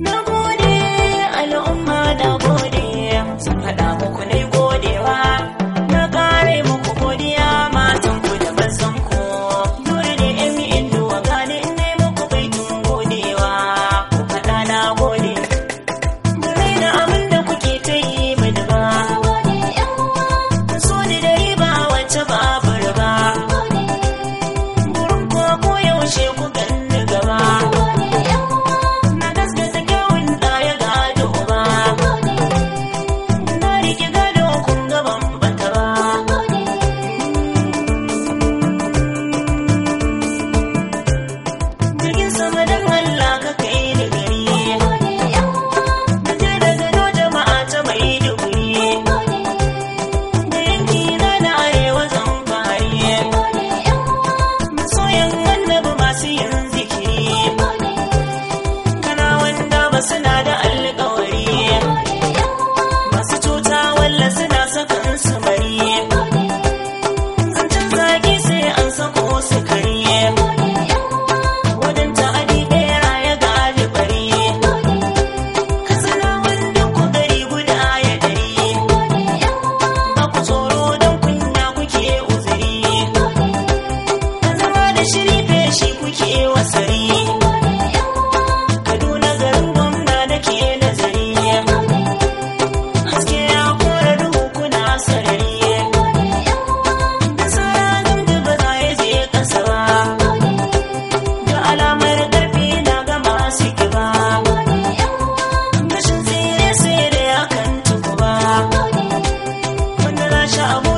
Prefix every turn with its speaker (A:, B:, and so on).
A: Na gode amor.